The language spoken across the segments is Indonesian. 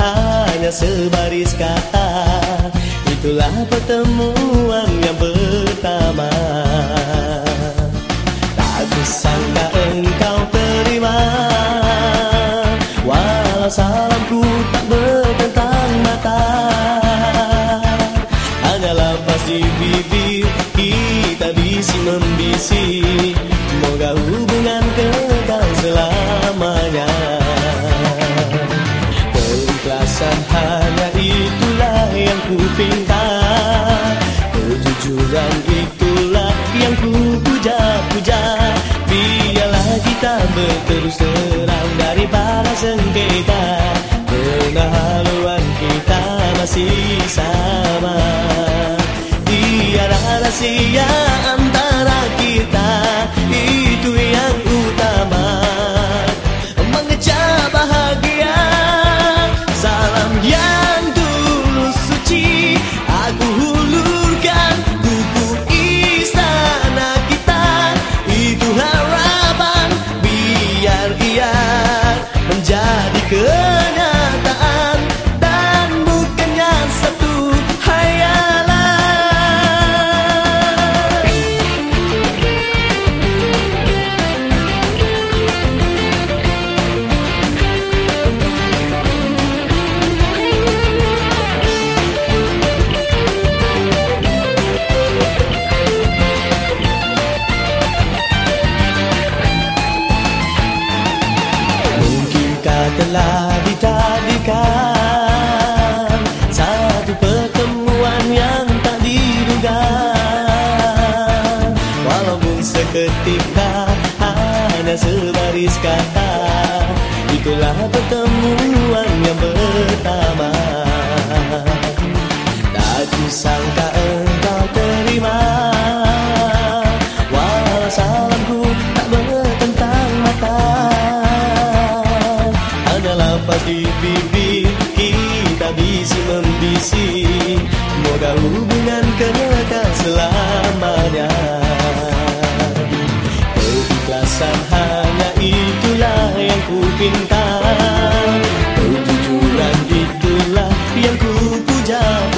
hanya sebaris kata Itulah pertemuan yang pertama. Tak kusangka engkau terima Walau salamku hanya itulah yang ku pinta Kejujuran itulah yang ku puja-puja Biarlah kita berterus terang daripada sengketa. Karena haluan kita masih sama. Tiada rahasia telah ditakdirkan Satu pertemuan yang tak diduga. Walaupun seketika hanya sebaris kata. Itulah pertemuan yang pertama bisi membisi Moga hubungan kekal selamanya. Keikhlasan hanya itulah yang ku pinta Kejujuran itulah yang ku puja-puja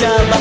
ya.